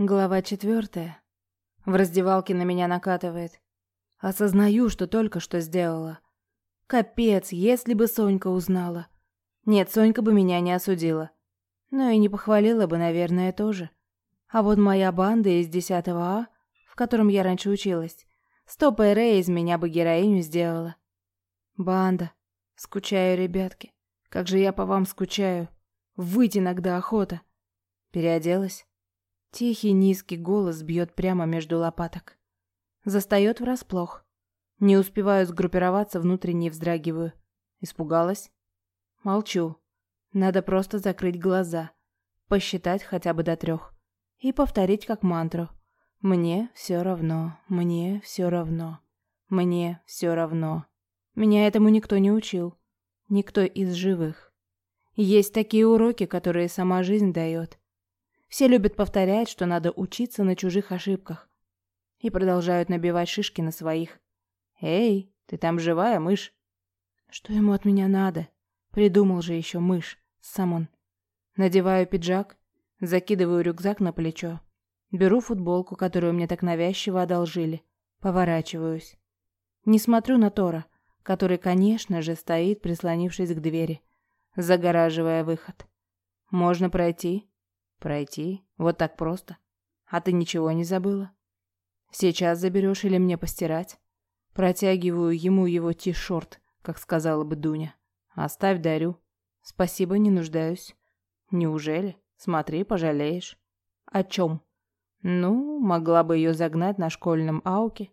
Глава четвертая. В раздевалке на меня накатывает. Осознаю, что только что сделала. Капец, если бы Сонька узнала. Нет, Сонька бы меня не осудила. Но и не похвалила бы, наверное, тоже. А вот моя банда из 10 А, в котором я раньше училась, стоп Рэй из меня бы героиню сделала. Банда. Скучаю, ребятки. Как же я по вам скучаю. Выйти иногда охота. Переоделась? Тихий низкий голос бьет прямо между лопаток. Застает врасплох. Не успеваю сгруппироваться, внутренне вздрагиваю. Испугалась? Молчу. Надо просто закрыть глаза, посчитать хотя бы до трех и повторить как мантру. Мне все равно, мне все равно, мне все равно. Меня этому никто не учил, никто из живых. Есть такие уроки, которые сама жизнь дает. Все любят повторять, что надо учиться на чужих ошибках. И продолжают набивать шишки на своих. «Эй, ты там живая, мышь?» Что ему от меня надо? Придумал же еще мышь, сам он. Надеваю пиджак, закидываю рюкзак на плечо. Беру футболку, которую мне так навязчиво одолжили. Поворачиваюсь. Не смотрю на Тора, который, конечно же, стоит, прислонившись к двери, загораживая выход. Можно пройти, Пройти? Вот так просто? А ты ничего не забыла? Сейчас заберешь или мне постирать? Протягиваю ему его ти-шорт, как сказала бы Дуня. Оставь, дарю. Спасибо, не нуждаюсь. Неужели? Смотри, пожалеешь. О чем? Ну, могла бы ее загнать на школьном ауке,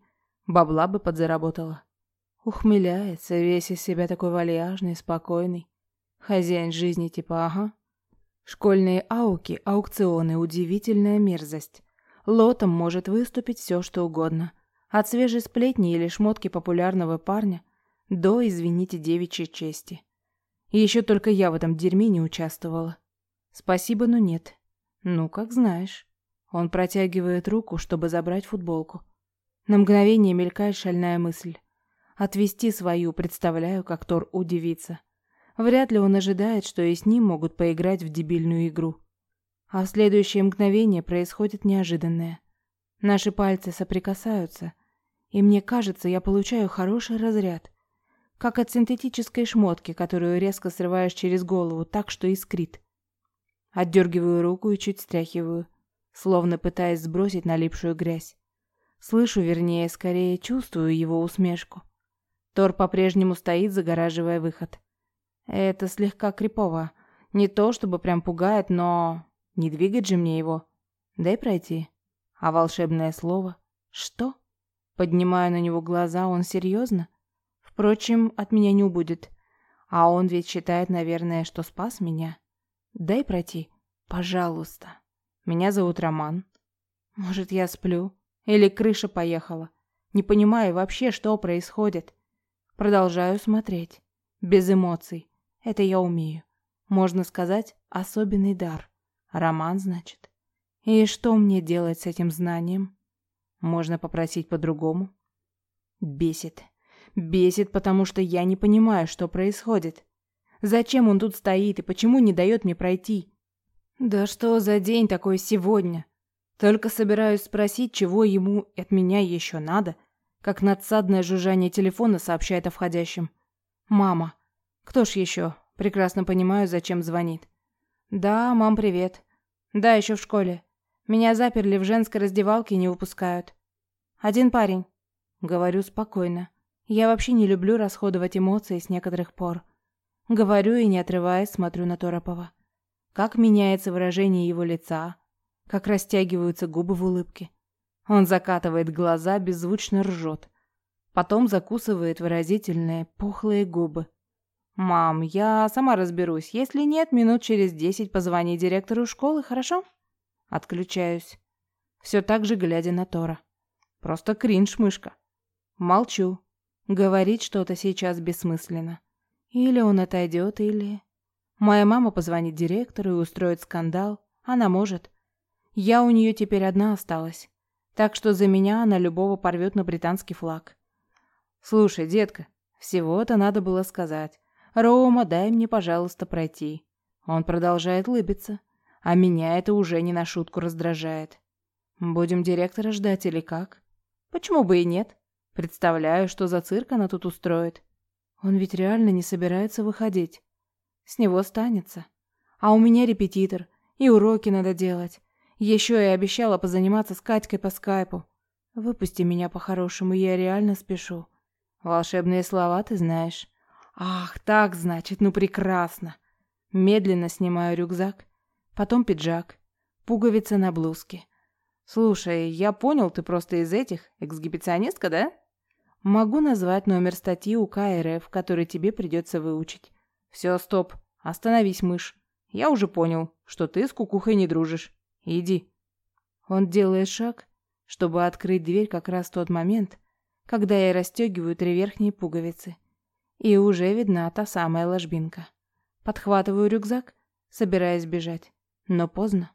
бабла бы подзаработала. Ухмыляется, весь из себя такой вальяжный, спокойный. Хозяин жизни типа, ага, Школьные ауки, аукционы – удивительная мерзость. Лотом может выступить все, что угодно. От свежей сплетни или шмотки популярного парня до, извините, девичьей чести. Еще только я в этом дерьме не участвовала. Спасибо, но нет. Ну, как знаешь. Он протягивает руку, чтобы забрать футболку. На мгновение мелькает шальная мысль. Отвести свою, представляю, как Тор удивится. Вряд ли он ожидает, что и с ним могут поиграть в дебильную игру. А в следующее мгновение происходит неожиданное. Наши пальцы соприкасаются, и мне кажется, я получаю хороший разряд. Как от синтетической шмотки, которую резко срываешь через голову так, что искрит. Отдергиваю руку и чуть стряхиваю, словно пытаясь сбросить налипшую грязь. Слышу, вернее, скорее чувствую его усмешку. Тор по-прежнему стоит, загораживая выход. Это слегка крипово. Не то, чтобы прям пугает, но... Не двигать же мне его. Дай пройти. А волшебное слово? Что? Поднимаю на него глаза, он серьезно? Впрочем, от меня не убудет. А он ведь считает, наверное, что спас меня. Дай пройти. Пожалуйста. Меня зовут Роман. Может, я сплю? Или крыша поехала? Не понимаю вообще, что происходит. Продолжаю смотреть. Без эмоций. Это я умею. Можно сказать, особенный дар. Роман, значит. И что мне делать с этим знанием? Можно попросить по-другому. Бесит. Бесит, потому что я не понимаю, что происходит. Зачем он тут стоит и почему не дает мне пройти? Да что за день такой сегодня? Только собираюсь спросить, чего ему от меня еще надо, как надсадное жужжание телефона сообщает о входящем. Мама. Кто ж еще? Прекрасно понимаю, зачем звонит. Да, мам, привет. Да, еще в школе. Меня заперли в женской раздевалке и не выпускают. Один парень. Говорю спокойно. Я вообще не люблю расходовать эмоции с некоторых пор. Говорю и не отрываясь смотрю на Торопова. Как меняется выражение его лица, как растягиваются губы в улыбке. Он закатывает глаза, беззвучно ржет. Потом закусывает выразительные, пухлые губы. «Мам, я сама разберусь. Если нет, минут через десять позвони директору школы, хорошо?» Отключаюсь. Все так же глядя на Тора. Просто кринж, мышка. Молчу. Говорить что-то сейчас бессмысленно. Или он отойдет, или... Моя мама позвонит директору и устроит скандал. Она может. Я у нее теперь одна осталась. Так что за меня она любого порвет на британский флаг. Слушай, детка, всего-то надо было сказать. «Рома, дай мне, пожалуйста, пройти». Он продолжает лыбиться, а меня это уже не на шутку раздражает. Будем директора ждать или как? Почему бы и нет? Представляю, что за цирк она тут устроит. Он ведь реально не собирается выходить. С него станется. А у меня репетитор, и уроки надо делать. Еще и обещала позаниматься с Катькой по скайпу. Выпусти меня по-хорошему, я реально спешу. Волшебные слова ты знаешь. Ах, так значит, ну прекрасно. Медленно снимаю рюкзак, потом пиджак, пуговицы на блузке. Слушай, я понял, ты просто из этих, эксгибиционистка, да? Могу назвать номер статьи УК РФ, который тебе придется выучить. Все, стоп, остановись, мышь. Я уже понял, что ты с кукухой не дружишь. Иди. Он делает шаг, чтобы открыть дверь как раз в тот момент, когда я расстегиваю три верхние пуговицы. И уже видна та самая ложбинка. Подхватываю рюкзак, собираясь бежать. Но поздно.